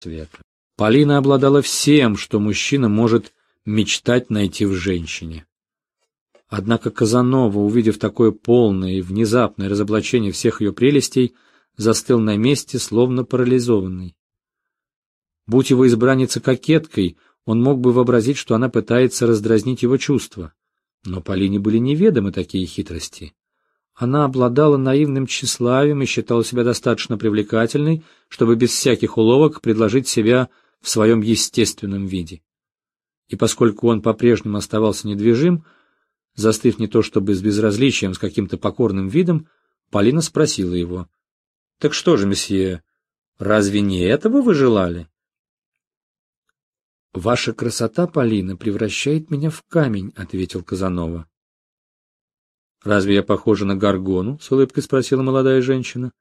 света. Полина обладала всем, что мужчина может мечтать найти в женщине. Однако Казанова, увидев такое полное и внезапное разоблачение всех ее прелестей, застыл на месте, словно парализованный. Будь его избранница кокеткой, он мог бы вообразить, что она пытается раздразнить его чувства. Но Полине были неведомы такие хитрости. Она обладала наивным тщеславием и считала себя достаточно привлекательной, чтобы без всяких уловок предложить себя в своем естественном виде. И поскольку он по-прежнему оставался недвижим, застыв не то чтобы с безразличием, с каким-то покорным видом, Полина спросила его. — Так что же, месье, разве не этого вы желали? — Ваша красота, Полина, превращает меня в камень, — ответил Казанова. «Разве я похожа на Гаргону?» — с улыбкой спросила молодая женщина.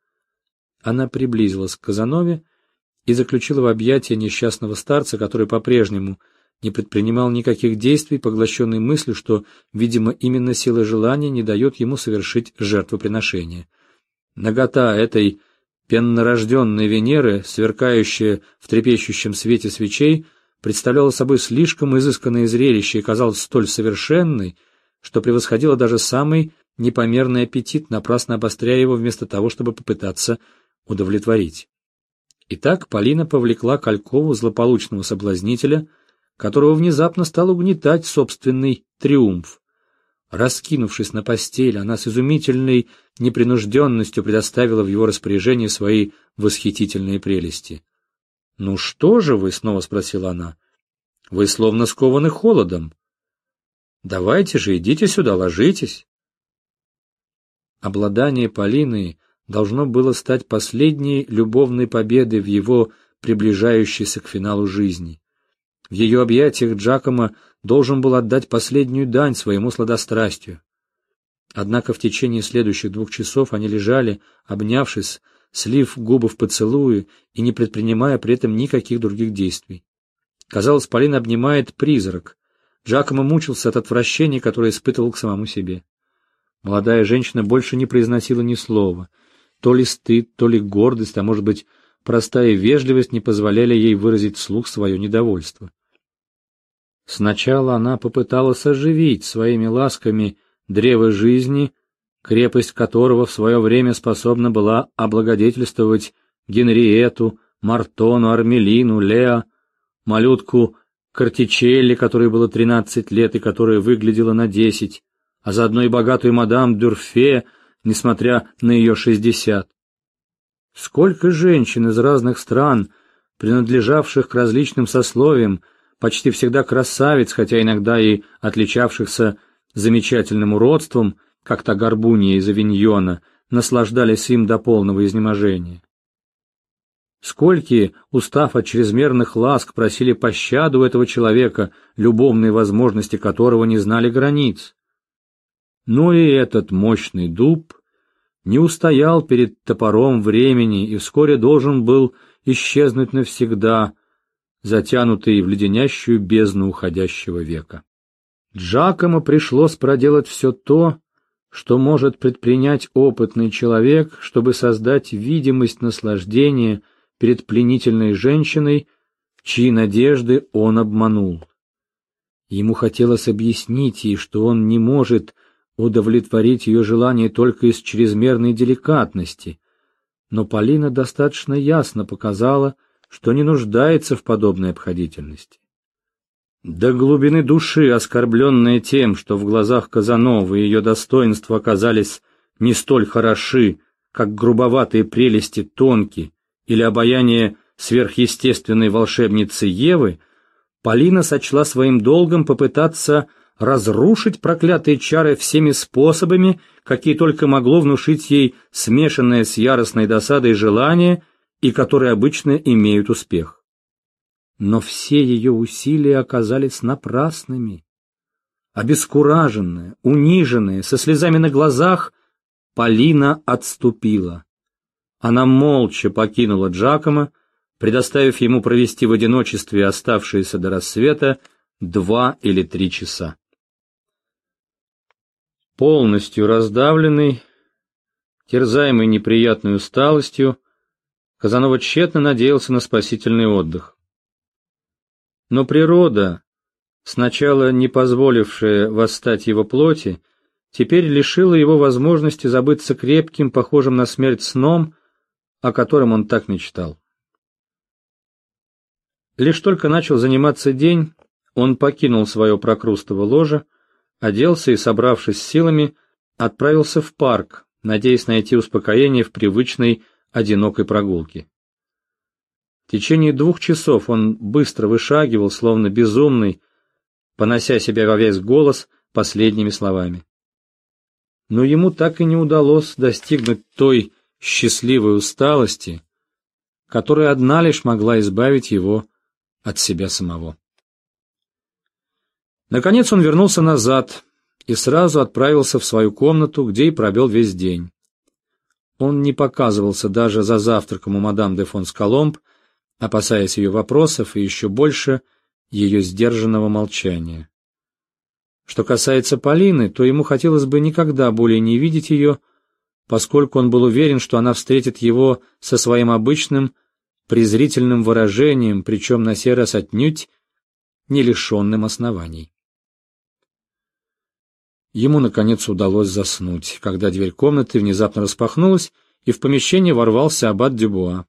Она приблизилась к Казанове и заключила в объятия несчастного старца, который по-прежнему не предпринимал никаких действий, поглощенный мыслью, что, видимо, именно сила желания не дает ему совершить жертвоприношение. Нагота этой пеннорожденной Венеры, сверкающая в трепещущем свете свечей, представляла собой слишком изысканное зрелище и казалась столь совершенной, что превосходило даже самый непомерный аппетит, напрасно обостряя его вместо того, чтобы попытаться удовлетворить. Итак, Полина повлекла Калькову злополучного соблазнителя, которого внезапно стал угнетать собственный триумф. Раскинувшись на постель, она с изумительной непринужденностью предоставила в его распоряжение свои восхитительные прелести. — Ну что же вы? — снова спросила она. — Вы словно скованы холодом. Давайте же, идите сюда, ложитесь. Обладание Полиной должно было стать последней любовной победой в его приближающейся к финалу жизни. В ее объятиях Джакомо должен был отдать последнюю дань своему сладострастию. Однако в течение следующих двух часов они лежали, обнявшись, слив губы в поцелуи и не предпринимая при этом никаких других действий. Казалось, Полина обнимает призрак, Джакомо мучился от отвращения, которое испытывал к самому себе. Молодая женщина больше не произносила ни слова. То ли стыд, то ли гордость, а может быть, простая вежливость не позволяли ей выразить вслух свое недовольство. Сначала она попыталась оживить своими ласками древо жизни, крепость которого в свое время способна была облагодетельствовать Генриету, Мартону, Армелину, Лео, малютку Картичелли, которой было тринадцать лет и которая выглядела на десять, а заодно и богатую мадам Дюрфе, несмотря на ее шестьдесят. Сколько женщин из разных стран, принадлежавших к различным сословиям, почти всегда красавиц, хотя иногда и отличавшихся замечательным уродством, как та горбунья из Авиньона, наслаждались им до полного изнеможения. Скольки, устав от чрезмерных ласк, просили пощаду этого человека, любовные возможности которого не знали границ. Но и этот мощный дуб не устоял перед топором времени и вскоре должен был исчезнуть навсегда, затянутый в леденящую бездну уходящего века. Джакому пришлось проделать все то, что может предпринять опытный человек, чтобы создать видимость наслаждения – перед пленительной женщиной, чьи надежды он обманул. Ему хотелось объяснить ей, что он не может удовлетворить ее желание только из чрезмерной деликатности, но Полина достаточно ясно показала, что не нуждается в подобной обходительности. До глубины души, оскорбленная тем, что в глазах Казановы ее достоинства оказались не столь хороши, как грубоватые прелести тонкие или обаяние сверхъестественной волшебницы Евы, Полина сочла своим долгом попытаться разрушить проклятые чары всеми способами, какие только могло внушить ей смешанное с яростной досадой желание и которые обычно имеют успех. Но все ее усилия оказались напрасными. Обескураженная, униженная, со слезами на глазах, Полина отступила. Она молча покинула Джакома, предоставив ему провести в одиночестве оставшиеся до рассвета два или три часа. Полностью раздавленный, терзаемый неприятной усталостью, Казанова тщетно надеялся на спасительный отдых. Но природа, сначала не позволившая восстать его плоти, теперь лишила его возможности забыться крепким, похожим на смерть сном, о котором он так мечтал. Лишь только начал заниматься день, он покинул свое прокрустово ложе, оделся и, собравшись с силами, отправился в парк, надеясь найти успокоение в привычной одинокой прогулки. В течение двух часов он быстро вышагивал, словно безумный, понося себя во весь голос последними словами. Но ему так и не удалось достигнуть той счастливой усталости, которая одна лишь могла избавить его от себя самого. Наконец он вернулся назад и сразу отправился в свою комнату, где и провел весь день. Он не показывался даже за завтраком у мадам де фон Скаломб, опасаясь ее вопросов и еще больше ее сдержанного молчания. Что касается Полины, то ему хотелось бы никогда более не видеть ее, поскольку он был уверен, что она встретит его со своим обычным презрительным выражением, причем на сей раз отнюдь не лишенным оснований. Ему, наконец, удалось заснуть, когда дверь комнаты внезапно распахнулась, и в помещение ворвался аббат Дюбуа.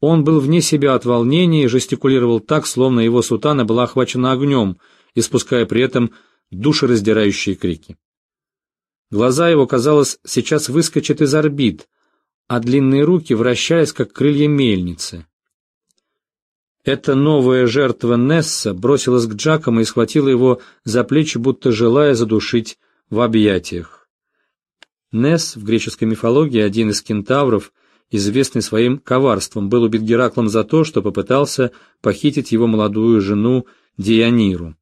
Он был вне себя от волнения и жестикулировал так, словно его сутана была охвачена огнем, испуская при этом душераздирающие крики. Глаза его, казалось, сейчас выскочат из орбит, а длинные руки вращались, как крылья мельницы. Эта новая жертва Несса бросилась к Джакому и схватила его за плечи, будто желая задушить в объятиях. Несс в греческой мифологии один из кентавров, известный своим коварством, был убит Гераклом за то, что попытался похитить его молодую жену Диониру.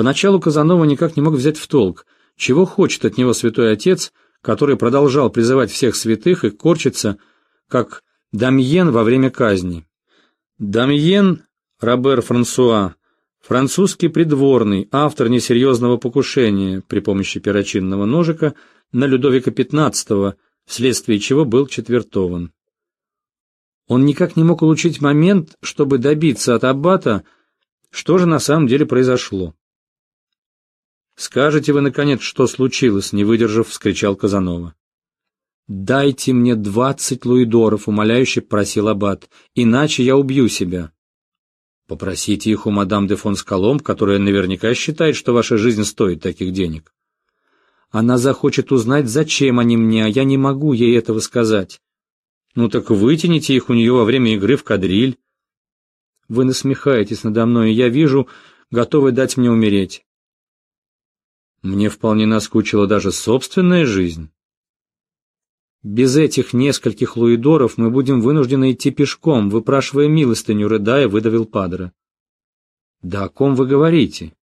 Поначалу Казанова никак не мог взять в толк, чего хочет от него святой отец, который продолжал призывать всех святых и корчится, как Дамьен во время казни. Дамьен Робер Франсуа, французский придворный, автор несерьезного покушения при помощи перочинного ножика на Людовика XV, вследствие чего был четвертован. Он никак не мог улучшить момент, чтобы добиться от аббата, что же на самом деле произошло. «Скажете вы, наконец, что случилось?» — не выдержав, вскричал Казанова. «Дайте мне двадцать луидоров», — умоляюще просил Аббат, — «иначе я убью себя». «Попросите их у мадам де фон Скаломб, которая наверняка считает, что ваша жизнь стоит таких денег». «Она захочет узнать, зачем они мне, а я не могу ей этого сказать». «Ну так вытяните их у нее во время игры в кадриль». «Вы насмехаетесь надо мной, и я вижу, готовы дать мне умереть». Мне вполне наскучила даже собственная жизнь. Без этих нескольких луидоров мы будем вынуждены идти пешком, выпрашивая милостыню, рыдая, выдавил Падре. Да о ком вы говорите?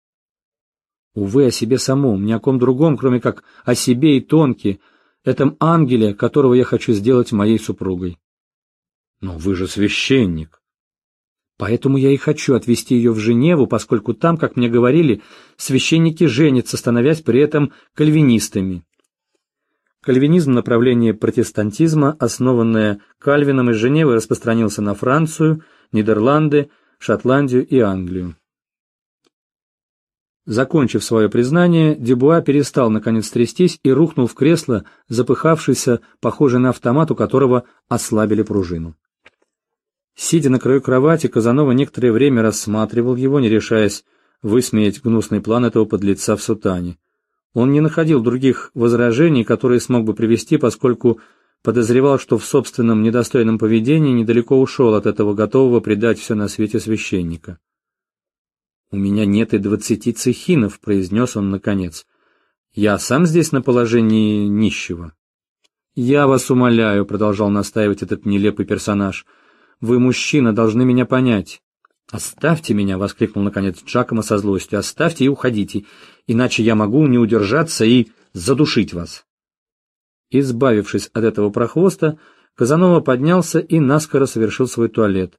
Увы, о себе самом, ни о ком другом, кроме как о себе и Тонке, этом ангеле, которого я хочу сделать моей супругой. Но вы же священник. Поэтому я и хочу отвезти ее в Женеву, поскольку там, как мне говорили, священники женятся, становясь при этом кальвинистами. Кальвинизм – направление протестантизма, основанное Кальвином из Женевы, распространился на Францию, Нидерланды, Шотландию и Англию. Закончив свое признание, Дебуа перестал наконец трястись и рухнул в кресло, запыхавшийся, похожий на автомат, у которого ослабили пружину. Сидя на краю кровати, Казанова некоторое время рассматривал его, не решаясь высмеять гнусный план этого подлеца в сутане. Он не находил других возражений, которые смог бы привести, поскольку подозревал, что в собственном недостойном поведении недалеко ушел от этого готового предать все на свете священника. «У меня нет и двадцати цехинов», — произнес он наконец. «Я сам здесь на положении нищего». «Я вас умоляю», — продолжал настаивать этот нелепый персонаж, — «вы, мужчина, должны меня понять. «Оставьте меня!» — воскликнул наконец Джакомо со злостью. «Оставьте и уходите, иначе я могу не удержаться и задушить вас!» Избавившись от этого прохвоста, Казанова поднялся и наскоро совершил свой туалет.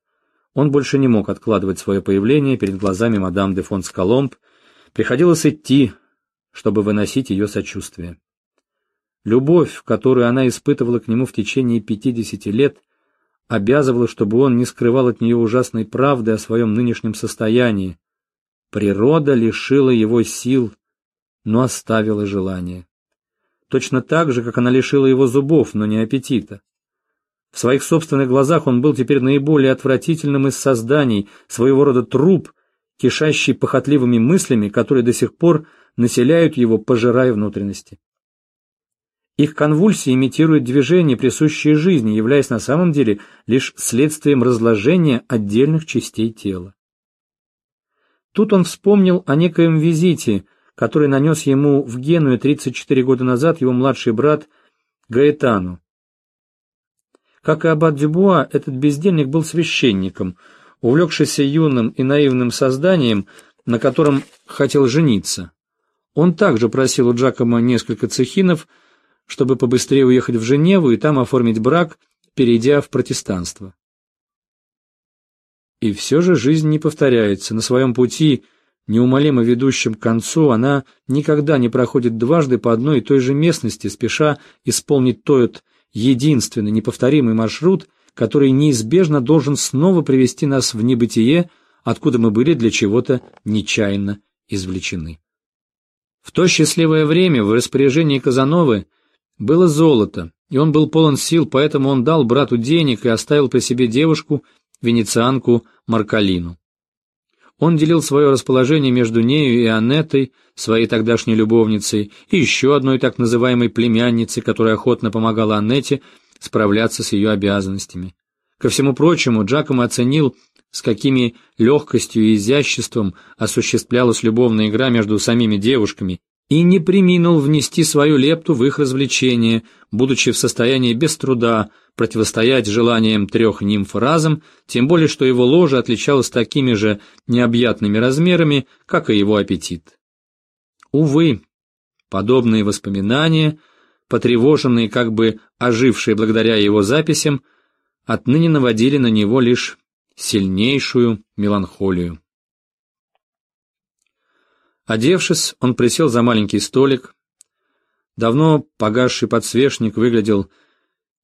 Он больше не мог откладывать свое появление перед глазами мадам де фон Скаломб. Приходилось идти, чтобы выносить ее сочувствие. Любовь, которую она испытывала к нему в течение пятидесяти лет, обязывала, чтобы он не скрывал от нее ужасной правды о своем нынешнем состоянии. Природа лишила его сил, но оставила желание. Точно так же, как она лишила его зубов, но не аппетита. В своих собственных глазах он был теперь наиболее отвратительным из созданий, своего рода труп, кишащий похотливыми мыслями, которые до сих пор населяют его, пожирая внутренности. Их конвульсии имитируют движения, присущие жизни, являясь на самом деле лишь следствием разложения отдельных частей тела. Тут он вспомнил о некоем визите, который нанес ему в Геную 34 года назад его младший брат Гаэтану. Как и аббат Дюбуа, этот бездельник был священником, увлекшийся юным и наивным созданием, на котором хотел жениться. Он также просил у Джакома несколько цехинов, чтобы побыстрее уехать в Женеву и там оформить брак, перейдя в протестанство. И все же жизнь не повторяется. На своем пути, неумолимо ведущем к концу, она никогда не проходит дважды по одной и той же местности, спеша исполнить тот единственный неповторимый маршрут, который неизбежно должен снова привести нас в небытие, откуда мы были для чего-то нечаянно извлечены. В то счастливое время в распоряжении Казановы было золото, и он был полон сил, поэтому он дал брату денег и оставил при себе девушку, венецианку Маркалину. Он делил свое расположение между нею и Анеттой, своей тогдашней любовницей, и еще одной так называемой племянницей, которая охотно помогала Аннете справляться с ее обязанностями. Ко всему прочему, Джакомо оценил, с какими легкостью и изяществом осуществлялась любовная игра между самими девушками, и не приминул внести свою лепту в их развлечение, будучи в состоянии без труда противостоять желаниям трех нимф разом, тем более что его ложа отличалась такими же необъятными размерами, как и его аппетит. Увы, подобные воспоминания, потревоженные, как бы ожившие благодаря его записям, отныне наводили на него лишь сильнейшую меланхолию. Одевшись, он присел за маленький столик. Давно погасший подсвечник выглядел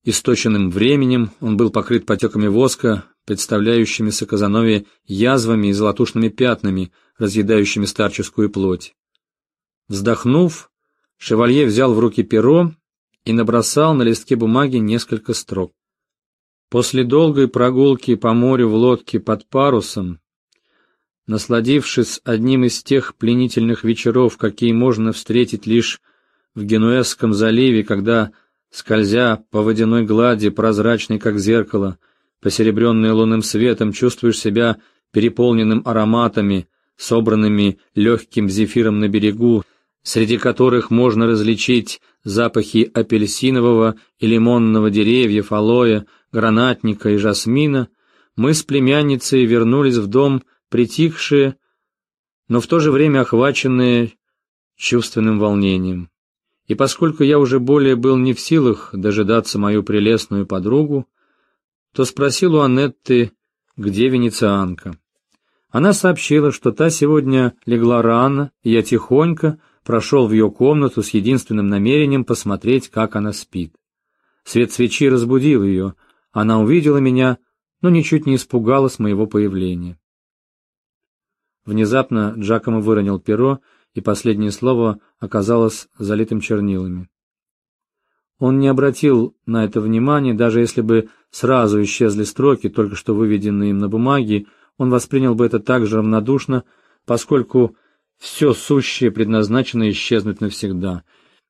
источенным временем, он был покрыт потеками воска, представляющимися Казанове язвами и золотушными пятнами, разъедающими старческую плоть. Вздохнув, шевалье взял в руки перо и набросал на листке бумаги несколько строк. После долгой прогулки по морю в лодке под парусом насладившись одним из тех пленительных вечеров, какие можно встретить лишь в Генуэзском заливе, когда, скользя по водяной глади, прозрачной как зеркало, посеребренной лунным светом, чувствуешь себя переполненным ароматами, собранными легким зефиром на берегу, среди которых можно различить запахи апельсинового и лимонного деревьев, алоэ, гранатника и жасмина, мы с племянницей вернулись в дом притихшие, но в то же время охваченные чувственным волнением. И поскольку я уже более был не в силах дожидаться мою прелестную подругу, то спросил у Аннетты, где венецианка. Она сообщила, что та сегодня легла рано, и я тихонько прошел в ее комнату с единственным намерением посмотреть, как она спит. Свет свечи разбудил ее, она увидела меня, но ничуть не испугалась моего появления. Внезапно Джакомо выронил перо, и последнее слово оказалось залитым чернилами. Он не обратил на это внимания, даже если бы сразу исчезли строки, только что выведенные им на бумаге, он воспринял бы это так же равнодушно, поскольку все сущее предназначено исчезнуть навсегда.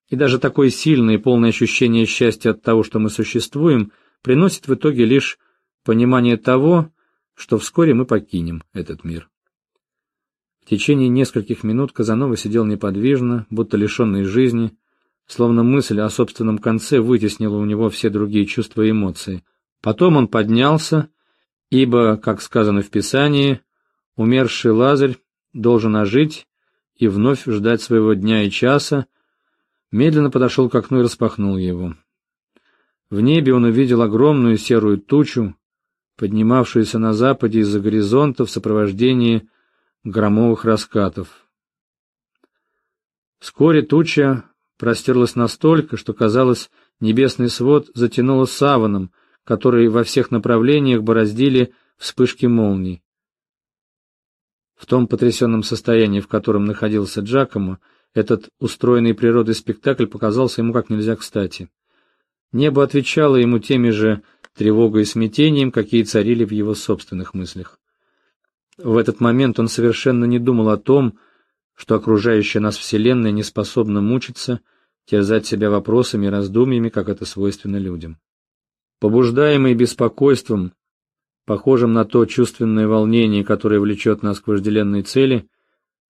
И даже такое сильное и полное ощущение счастья от того, что мы существуем, приносит в итоге лишь понимание того, что вскоре мы покинем этот мир. В течение нескольких минут Казанова сидел неподвижно, будто лишенный жизни, словно мысль о собственном конце вытеснила у него все другие чувства и эмоции. Потом он поднялся, ибо, как сказано в Писании, умерший Лазарь должен ожить и вновь ждать своего дня и часа, медленно подошел к окну и распахнул его. В небе он увидел огромную серую тучу, поднимавшуюся на западе из-за горизонта в сопровождении громовых раскатов. Вскоре туча простерлась настолько, что, казалось, небесный свод затянуло саваном, который во всех направлениях бороздили вспышки молний. В том потрясенном состоянии, в котором находился Джакомо, этот устроенный природой спектакль показался ему как нельзя кстати. Небо отвечало ему теми же тревогой и смятением, какие царили в его собственных мыслях. В этот момент он совершенно не думал о том, что окружающая нас Вселенная не способна мучиться, терзать себя вопросами и раздумьями, как это свойственно людям. Побуждаемый беспокойством, похожим на то чувственное волнение, которое влечет нас к вожделенной цели,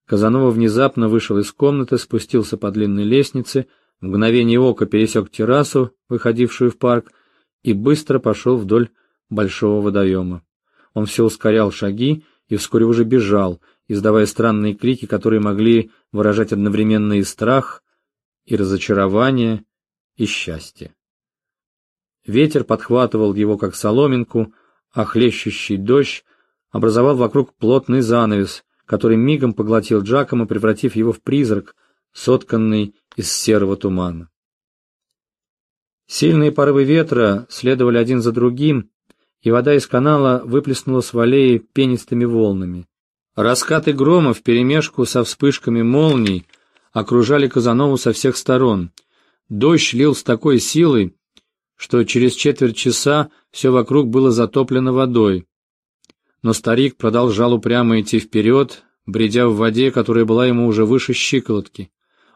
Казанова внезапно вышел из комнаты, спустился по длинной лестнице, в мгновение ока пересек террасу, выходившую в парк, и быстро пошел вдоль большого водоема. Он все ускорял шаги и вскоре уже бежал, издавая странные крики, которые могли выражать одновременно и страх, и разочарование, и счастье. Ветер подхватывал его, как соломинку, а хлещущий дождь образовал вокруг плотный занавес, который мигом поглотил Джакома, превратив его в призрак, сотканный из серого тумана. Сильные порывы ветра следовали один за другим, и вода из канала выплеснулась в аллеи пенистыми волнами. Раскаты грома вперемешку со вспышками молний окружали Казанову со всех сторон. Дождь лил с такой силой, что через четверть часа все вокруг было затоплено водой. Но старик продолжал упрямо идти вперед, бредя в воде, которая была ему уже выше щиколотки.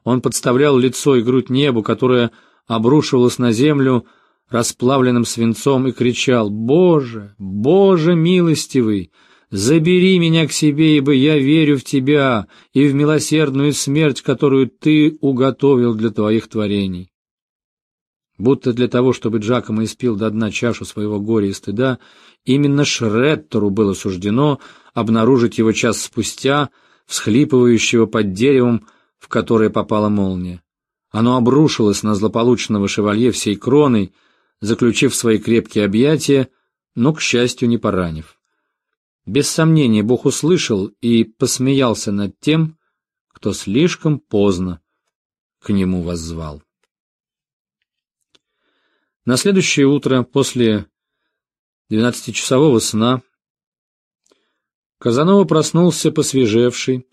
Он подставлял лицо и грудь небу, которое обрушивалось на землю расплавленным свинцом, и кричал «Боже, Боже милостивый!» Забери меня к себе, ибо я верю в тебя и в милосердную смерть, которую ты уготовил для твоих творений. Будто для того, чтобы Джакомо испил до дна чашу своего горя и стыда, именно Шреттеру было суждено обнаружить его час спустя, всхлипывающего под деревом, в которое попала молния. Оно обрушилось на злополучного шевалье всей кроной, заключив свои крепкие объятия, но, к счастью, не поранив. Без сомнения, Бог услышал и посмеялся над тем, кто слишком поздно к нему воззвал. На следующее утро, после двенадцатичасового сна, Казанова проснулся посвежевший,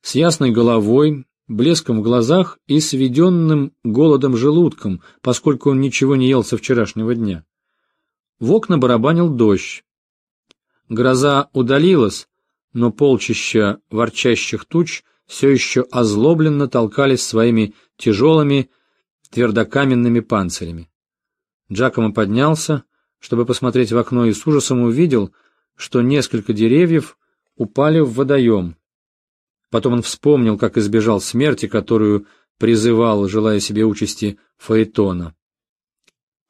с ясной головой, блеском в глазах и сведенным голодом желудком, поскольку он ничего не ел со вчерашнего дня. В окна барабанил дождь. Гроза удалилась, но полчища ворчащих туч все еще озлобленно толкались своими тяжелыми твердокаменными панцирями. Джакомо поднялся, чтобы посмотреть в окно, и с ужасом увидел, что несколько деревьев упали в водоем. Потом он вспомнил, как избежал смерти, которую призывал, желая себе участи, Фаэтона.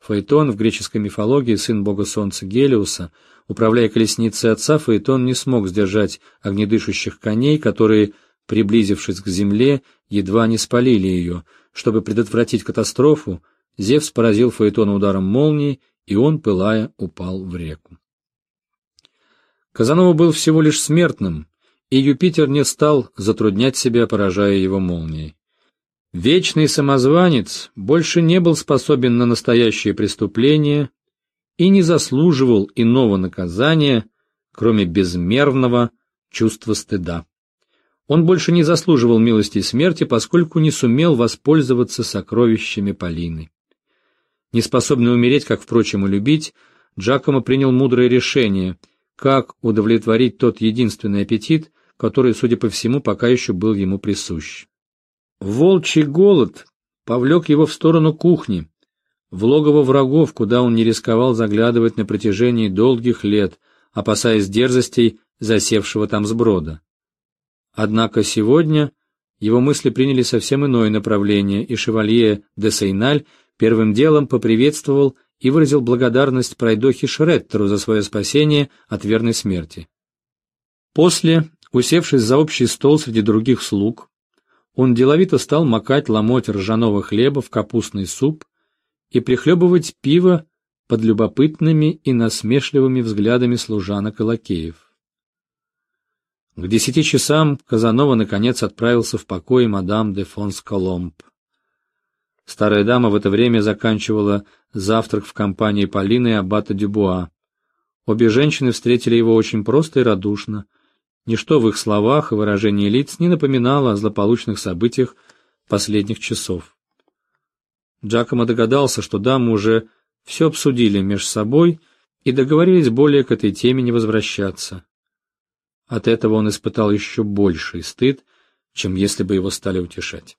Фаэтон в греческой мифологии, сын бога солнца Гелиуса, Управляя колесницей отца, Фаэтон не смог сдержать огнедышащих коней, которые, приблизившись к земле, едва не спалили ее. Чтобы предотвратить катастрофу, Зевс поразил Фаэтона ударом молнии, и он, пылая, упал в реку. Казанова был всего лишь смертным, и Юпитер не стал затруднять себя, поражая его молнией. Вечный самозванец больше не был способен на настоящее преступление и не заслуживал иного наказания, кроме безмерного чувства стыда. Он больше не заслуживал милости смерти, поскольку не сумел воспользоваться сокровищами Полины. Неспособный умереть, как, впрочем, и любить, Джакомо принял мудрое решение, как удовлетворить тот единственный аппетит, который, судя по всему, пока еще был ему присущ. Волчий голод повлек его в сторону кухни, в логово врагов, куда он не рисковал заглядывать на протяжении долгих лет, опасаясь дерзостей засевшего там сброда. Однако сегодня его мысли приняли совсем иное направление, и шевалье де Сейналь первым делом поприветствовал и выразил благодарность пройдохе Шреттеру за свое спасение от верной смерти. После, усевшись за общий стол среди других слуг, он деловито стал макать ломоть ржаного хлеба в капустный суп, и прихлебывать пиво под любопытными и насмешливыми взглядами служанок и лакеев. К десяти часам Казанова наконец отправился в покой мадам де Фонс Коломб. Старая дама в это время заканчивала завтрак в компании Полины и Аббата Дюбуа. Обе женщины встретили его очень просто и радушно. Ничто в их словах и выражении лиц не напоминало о злополучных событиях последних часов. Джакомо догадался, что дамы уже все обсудили между собой и договорились более к этой теме не возвращаться. От этого он испытал еще больший стыд, чем если бы его стали утешать.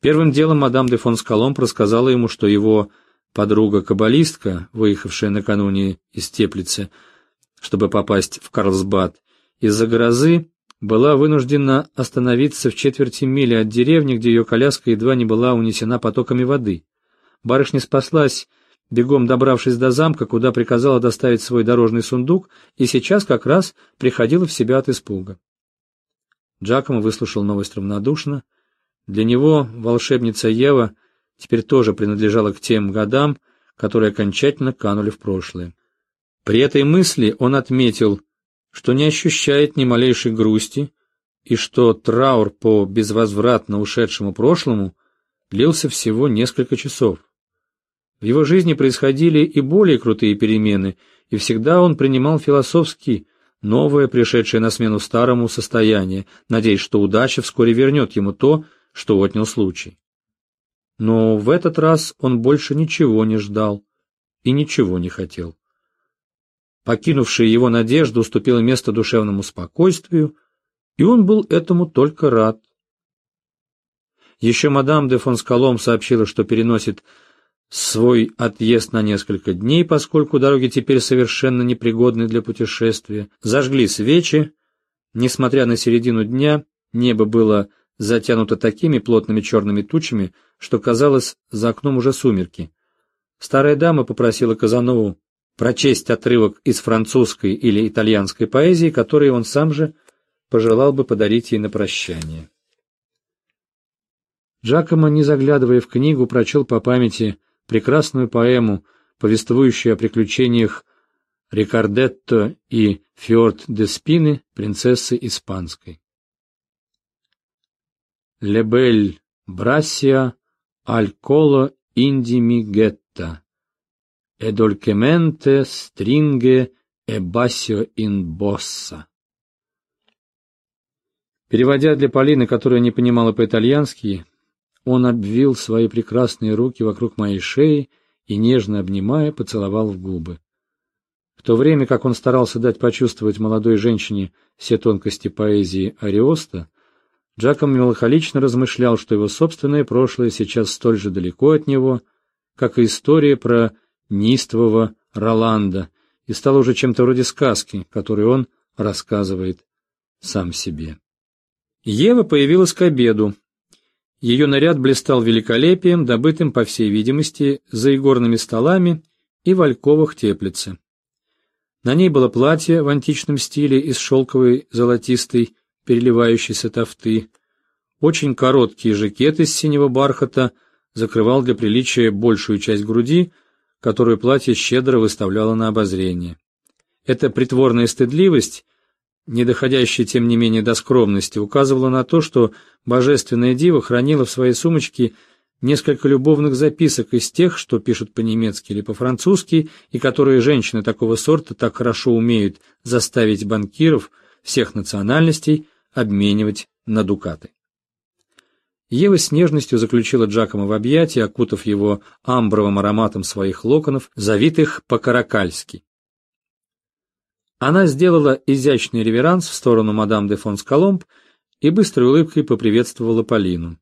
Первым делом мадам де фон Скаломб рассказала ему, что его подруга-каббалистка, выехавшая накануне из Теплицы, чтобы попасть в Карлсбад, из-за грозы была вынуждена остановиться в четверти мили от деревни, где ее коляска едва не была унесена потоками воды. Барышня спаслась, бегом добравшись до замка, куда приказала доставить свой дорожный сундук, и сейчас как раз приходила в себя от испуга. Джакомо выслушал новость равнодушно. Для него волшебница Ева теперь тоже принадлежала к тем годам, которые окончательно канули в прошлое. При этой мысли он отметил, что не ощущает ни малейшей грусти и что траур по безвозвратно ушедшему прошлому длился всего несколько часов. В его жизни происходили и более крутые перемены, и всегда он принимал философски новое, пришедшее на смену старому состояние, надеясь, что удача вскоре вернет ему то, что отнял случай. Но в этот раз он больше ничего не ждал и ничего не хотел. Покинувшая его надежда уступила место душевному спокойствию, и он был этому только рад. Еще мадам де фон Скалом сообщила, что переносит свой отъезд на несколько дней, поскольку дороги теперь совершенно непригодны для путешествия. Зажгли свечи. Несмотря на середину дня, небо было затянуто такими плотными черными тучами, что казалось, за окном уже сумерки. Старая дама попросила Казанову прочесть отрывок из французской или итальянской поэзии, который он сам же пожелал бы подарить ей на прощание. Джакомо, не заглядывая в книгу, прочел по памяти прекрасную поэму, повествующую о приключениях Рикардетто и Фьорд де Спины, принцессы испанской. Лебель Брассия аль коло индими гетта stringe e bacio in bossa. Переводя для Полины, которая не понимала по-итальянски, он обвил свои прекрасные руки вокруг моей шеи и, нежно обнимая, поцеловал в губы. В то время как он старался дать почувствовать молодой женщине все тонкости поэзии Ариоста, Джаком меланхолично размышлял, что его собственное прошлое сейчас столь же далеко от него, как и история про неистового Роланда и стало уже чем-то вроде сказки, которую он рассказывает сам себе. Ева появилась к обеду. Ее наряд блистал великолепием, добытым, по всей видимости, за игорными столами и в альковах теплицы. На ней было платье в античном стиле из шелковой золотистой переливающейся тофты. Очень короткий жакет из синего бархата закрывал для приличия большую часть груди, которую платье щедро выставляло на обозрение. Эта притворная стыдливость, не доходящая тем не менее до скромности, указывала на то, что божественная дива хранила в своей сумочке несколько любовных записок из тех, что пишут по-немецки или по-французски, и которые женщины такого сорта так хорошо умеют заставить банкиров всех национальностей обменивать на дукаты. Ева с нежностью заключила Джакома в объятия, окутав его амбровым ароматом своих локонов, завитых по-каракальски. Она сделала изящный реверанс в сторону мадам де фон Скаломб и быстрой улыбкой поприветствовала Полину.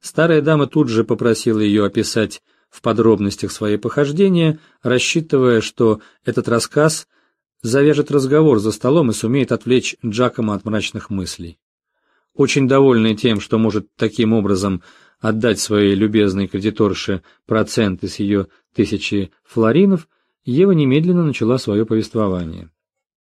Старая дама тут же попросила ее описать в подробностях свои похождения, рассчитывая, что этот рассказ завяжет разговор за столом и сумеет отвлечь Джакома от мрачных мыслей. Очень довольный тем, что может таким образом отдать своей любезной кредиторше проценты с ее тысячи флоринов, Ева немедленно начала свое повествование.